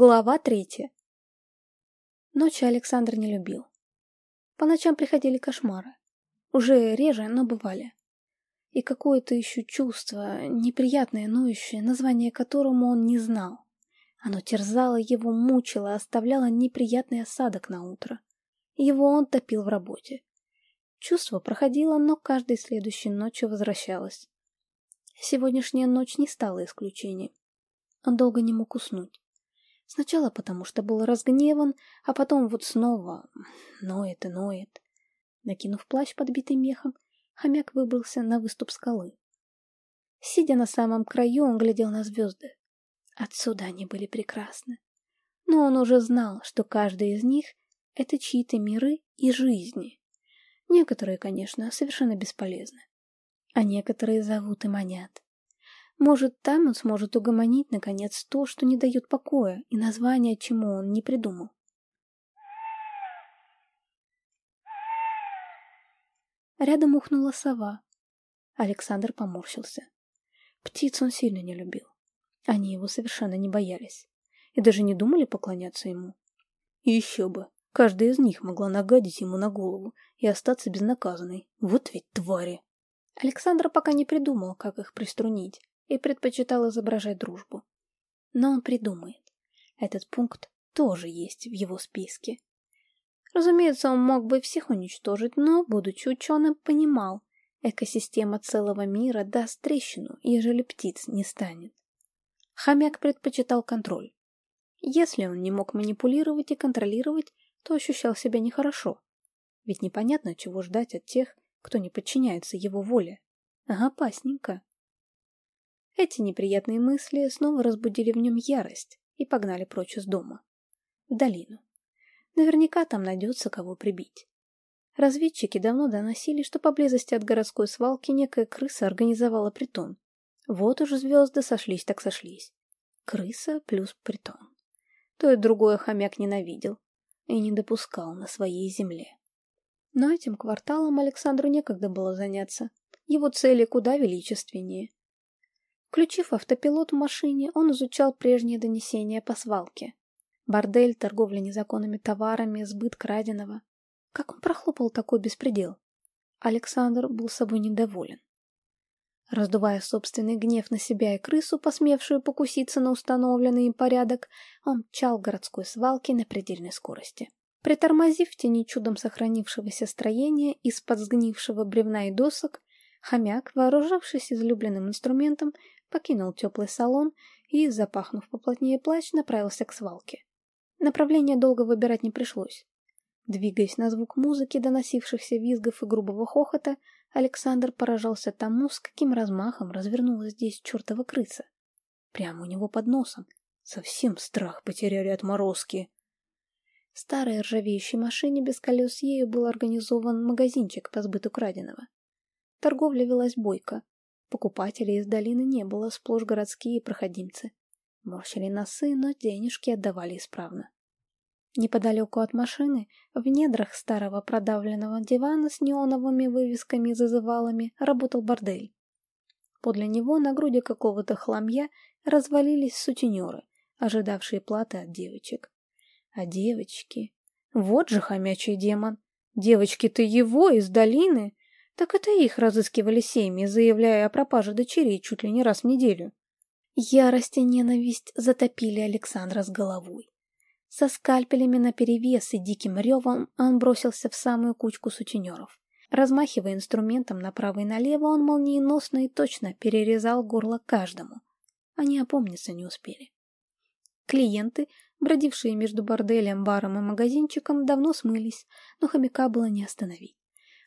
Глава третья. Ночи Александр не любил. По ночам приходили кошмары. Уже реже, но бывали. И какое-то еще чувство, неприятное, ноющее, название которому он не знал. Оно терзало его, мучило, оставляло неприятный осадок на утро. Его он топил в работе. Чувство проходило, но каждой следующей ночью возвращалось. Сегодняшняя ночь не стала исключением. Он долго не мог уснуть. Сначала потому, что был разгневан, а потом вот снова ноет и ноет. Накинув плащ, подбитый мехом, хомяк выбрался на выступ скалы. Сидя на самом краю, он глядел на звезды. Отсюда они были прекрасны. Но он уже знал, что каждый из них — это чьи-то миры и жизни. Некоторые, конечно, совершенно бесполезны. А некоторые зовут и манят. Может, там он сможет угомонить, наконец, то, что не дает покоя, и название, чему он не придумал. Рядом ухнула сова. Александр поморщился. Птиц он сильно не любил. Они его совершенно не боялись. И даже не думали поклоняться ему. Еще бы. Каждая из них могла нагадить ему на голову и остаться безнаказанной. Вот ведь твари! Александр пока не придумал, как их приструнить и предпочитал изображать дружбу. Но он придумает. Этот пункт тоже есть в его списке. Разумеется, он мог бы всех уничтожить, но, будучи ученым, понимал, экосистема целого мира даст трещину, ежели птиц не станет. Хомяк предпочитал контроль. Если он не мог манипулировать и контролировать, то ощущал себя нехорошо. Ведь непонятно, чего ждать от тех, кто не подчиняется его воле. Ага, опасненько. Эти неприятные мысли снова разбудили в нем ярость и погнали прочь из дома. В долину. Наверняка там найдется кого прибить. Разведчики давно доносили, что поблизости от городской свалки некая крыса организовала притон. Вот уж звезды сошлись так сошлись. Крыса плюс притон. То и другое хомяк ненавидел и не допускал на своей земле. Но этим кварталом Александру некогда было заняться. Его цели куда величественнее. Включив автопилот в машине, он изучал прежние донесения по свалке. Бордель, торговля незаконными товарами, сбыт краденого. Как он прохлопал такой беспредел? Александр был собой недоволен. Раздувая собственный гнев на себя и крысу, посмевшую покуситься на установленный им порядок, он мчал городской свалки на предельной скорости. Притормозив в тени чудом сохранившегося строения из-под сгнившего бревна и досок, хомяк, вооружившись излюбленным инструментом, покинул теплый салон и, запахнув поплотнее плащ, направился к свалке. Направление долго выбирать не пришлось. Двигаясь на звук музыки, доносившихся визгов и грубого хохота, Александр поражался тому, с каким размахом развернулась здесь чертова крыса. Прямо у него под носом. Совсем страх потеряли отморозки. В старой ржавеющей машине без колес ею был организован магазинчик по сбыту краденого. Торговля велась бойко, Покупателей из долины не было, сплошь городские проходимцы. Морщили носы, но денежки отдавали исправно. Неподалеку от машины, в недрах старого продавленного дивана с неоновыми вывесками и зазывалами, работал бордель. Подле него на груди какого-то хламья развалились сутенеры, ожидавшие платы от девочек. А девочки... Вот же хомячий демон! Девочки-то его из долины! Так это их разыскивали семьи, заявляя о пропаже дочерей чуть ли не раз в неделю. Ярость и ненависть затопили Александра с головой. Со скальпелями наперевес и диким ревом он бросился в самую кучку сутенеров. Размахивая инструментом направо и налево, он молниеносно и точно перерезал горло каждому. Они опомниться не успели. Клиенты, бродившие между борделем, баром и магазинчиком, давно смылись, но хомяка было не остановить.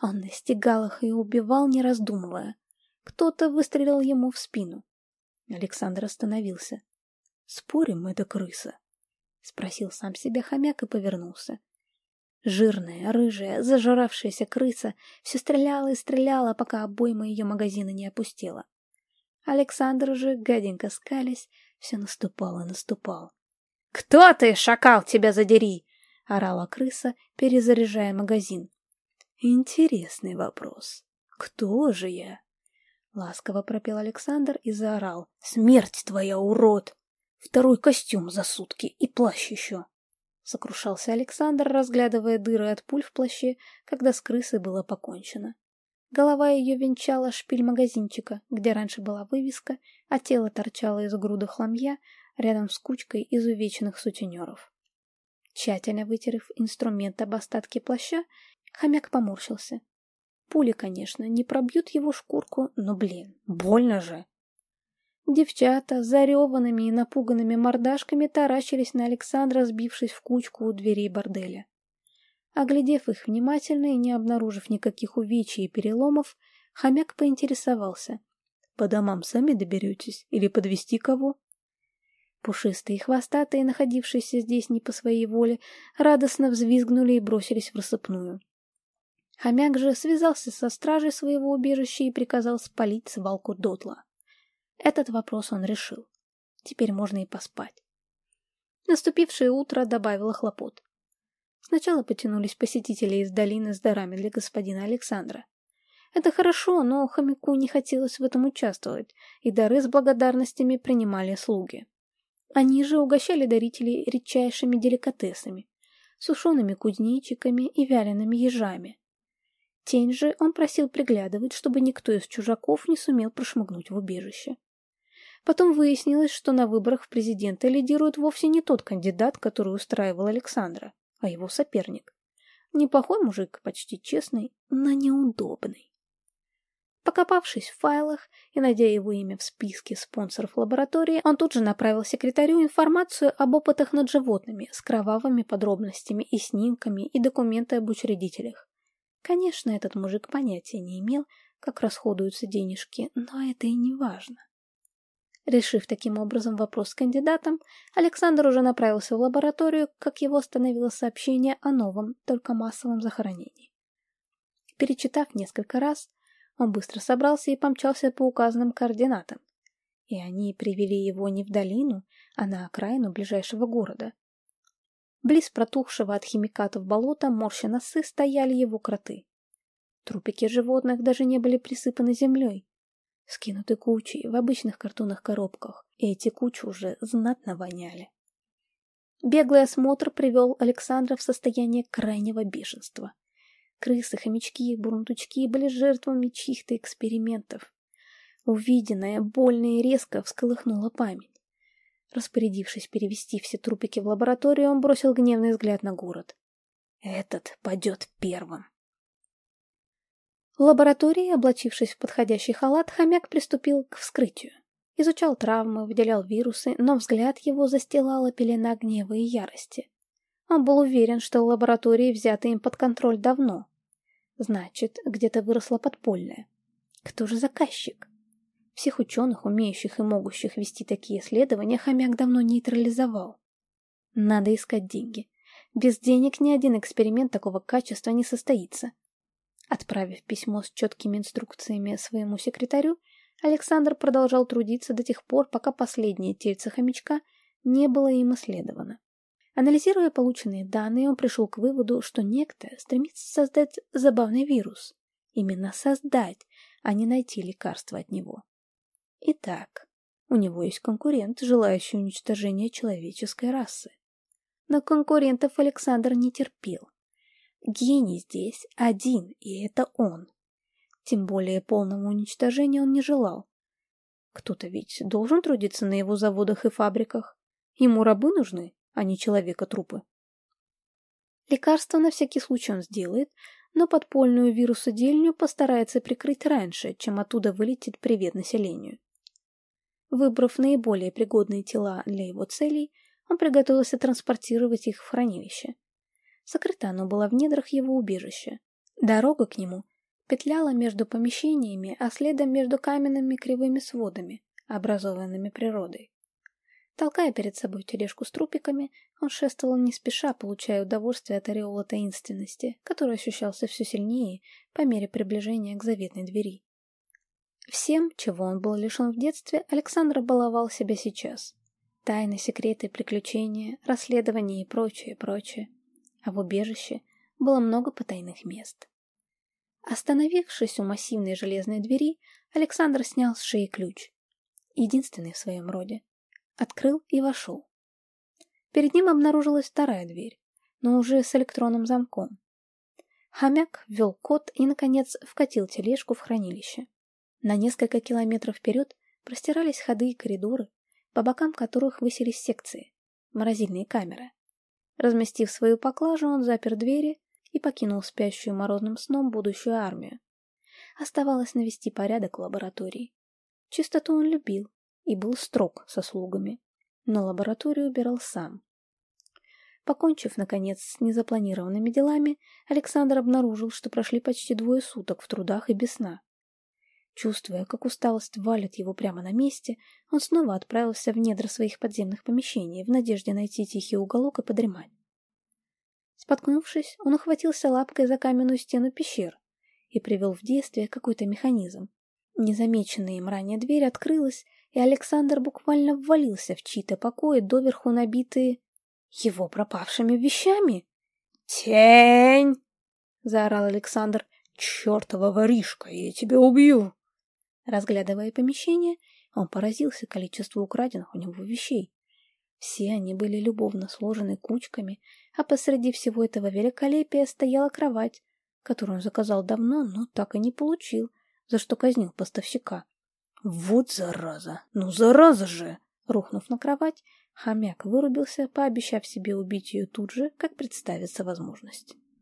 Он настигал их и убивал, не раздумывая. Кто-то выстрелил ему в спину. Александр остановился. «Спорим, это крыса?» — спросил сам себя хомяк и повернулся. Жирная, рыжая, зажравшаяся крыса все стреляла и стреляла, пока обойма ее магазина не опустела. Александр же, гаденько скались, все наступал и наступал. «Кто ты, шакал, тебя задери!» — орала крыса, перезаряжая магазин. Интересный вопрос. Кто же я? Ласково пропел Александр и заорал. Смерть твоя, урод! Второй костюм за сутки и плащ еще. Сокрушался Александр, разглядывая дыры от пуль в плаще, когда с крысой было покончено. Голова ее венчала шпиль магазинчика, где раньше была вывеска, а тело торчало из груды хламья рядом с кучкой изувеченных сутенеров. Тщательно вытерев инструмент об остатке плаща, хомяк поморщился. Пули, конечно, не пробьют его шкурку, но, блин, больно же. Девчата с зареванными и напуганными мордашками таращились на Александра, сбившись в кучку у дверей борделя. Оглядев их внимательно и не обнаружив никаких увечий и переломов, хомяк поинтересовался. «По домам сами доберетесь или подвести кого?» Пушистые и хвостатые, находившиеся здесь не по своей воле, радостно взвизгнули и бросились в рассыпную. Хомяк же связался со стражей своего убежища и приказал спалить свалку дотла. Этот вопрос он решил. Теперь можно и поспать. Наступившее утро добавило хлопот. Сначала потянулись посетители из долины с дарами для господина Александра. Это хорошо, но хомяку не хотелось в этом участвовать, и дары с благодарностями принимали слуги. Они же угощали дарителей редчайшими деликатесами, сушеными кузнечиками и вялеными ежами. Тень же он просил приглядывать, чтобы никто из чужаков не сумел прошмыгнуть в убежище. Потом выяснилось, что на выборах в президенты лидирует вовсе не тот кандидат, который устраивал Александра, а его соперник. Неплохой мужик, почти честный, но неудобный. Покопавшись в файлах и найдя его имя в списке спонсоров лаборатории, он тут же направил секретарю информацию об опытах над животными с кровавыми подробностями и снимками и документы об учредителях. Конечно, этот мужик понятия не имел, как расходуются денежки, но это и не важно. Решив таким образом вопрос с кандидатом, Александр уже направился в лабораторию, как его остановило сообщение о новом, только массовом захоронении. Перечитав несколько раз, он быстро собрался и помчался по указанным координатам. И они привели его не в долину, а на окраину ближайшего города. Близ протухшего от химикатов болота, морща носы, стояли его кроты. Трупики животных даже не были присыпаны землей, скинуты кучей в обычных картонных коробках, и эти кучи уже знатно воняли. Беглый осмотр привел Александра в состояние крайнего бешенства. Крысы, хомячки и бурундучки были жертвами чьих-то экспериментов. Увиденное больно и резко всколыхнуло память. Распорядившись перевести все трупики в лабораторию, он бросил гневный взгляд на город. «Этот падет первым». В лаборатории, облачившись в подходящий халат, хомяк приступил к вскрытию. Изучал травмы, выделял вирусы, но взгляд его застилала пелена гнева и ярости. Он был уверен, что лаборатории взяты им под контроль давно. Значит, где-то выросла подпольная. Кто же заказчик? Всех ученых, умеющих и могущих вести такие исследования, хомяк давно нейтрализовал. Надо искать деньги. Без денег ни один эксперимент такого качества не состоится. Отправив письмо с четкими инструкциями своему секретарю, Александр продолжал трудиться до тех пор, пока последнее тельце хомячка не было им исследовано. Анализируя полученные данные, он пришел к выводу, что некто стремится создать забавный вирус. Именно создать, а не найти лекарство от него. Итак, у него есть конкурент, желающий уничтожения человеческой расы. Но конкурентов Александр не терпел. Гений здесь один, и это он. Тем более полного уничтожения он не желал. Кто-то ведь должен трудиться на его заводах и фабриках. Ему рабы нужны, а не человека-трупы. Лекарство на всякий случай он сделает, но подпольную вирусодельню постарается прикрыть раньше, чем оттуда вылетит привет населению. Выбрав наиболее пригодные тела для его целей, он приготовился транспортировать их в хранилище. Сокрыто оно было в недрах его убежища. Дорога к нему петляла между помещениями, а следом между каменными кривыми сводами, образованными природой. Толкая перед собой тележку с трупиками, он шествовал не спеша, получая удовольствие от ореола таинственности, который ощущался все сильнее по мере приближения к заветной двери. Всем, чего он был лишен в детстве, Александр баловал себя сейчас. Тайны, секреты, приключения, расследования и прочее, прочее а в убежище было много потайных мест. Остановившись у массивной железной двери, Александр снял с шеи ключ. Единственный в своем роде. Открыл и вошел. Перед ним обнаружилась вторая дверь, но уже с электронным замком. Хомяк ввел код и, наконец, вкатил тележку в хранилище. На несколько километров вперед простирались ходы и коридоры, по бокам которых высились секции, морозильные камеры. Разместив свою поклажу, он запер двери и покинул спящую морозным сном будущую армию. Оставалось навести порядок в лаборатории. Чистоту он любил и был строг со слугами, но лабораторию убирал сам. Покончив, наконец, с незапланированными делами, Александр обнаружил, что прошли почти двое суток в трудах и без сна. Чувствуя, как усталость валит его прямо на месте, он снова отправился в недра своих подземных помещений в надежде найти тихий уголок и подремать. Споткнувшись, он ухватился лапкой за каменную стену пещер и привел в действие какой-то механизм. Незамеченная им ранее дверь открылась, и Александр буквально ввалился в чьи-то покои, доверху набитые его пропавшими вещами. «Тень!» — заорал Александр. «Чертова воришка, я тебя убью!» Разглядывая помещение, он поразился количеству украденных у него вещей. Все они были любовно сложены кучками, а посреди всего этого великолепия стояла кровать, которую он заказал давно, но так и не получил, за что казнил поставщика. «Вот зараза! Ну, зараза же!» Рухнув на кровать, хомяк вырубился, пообещав себе убить ее тут же, как представится возможность.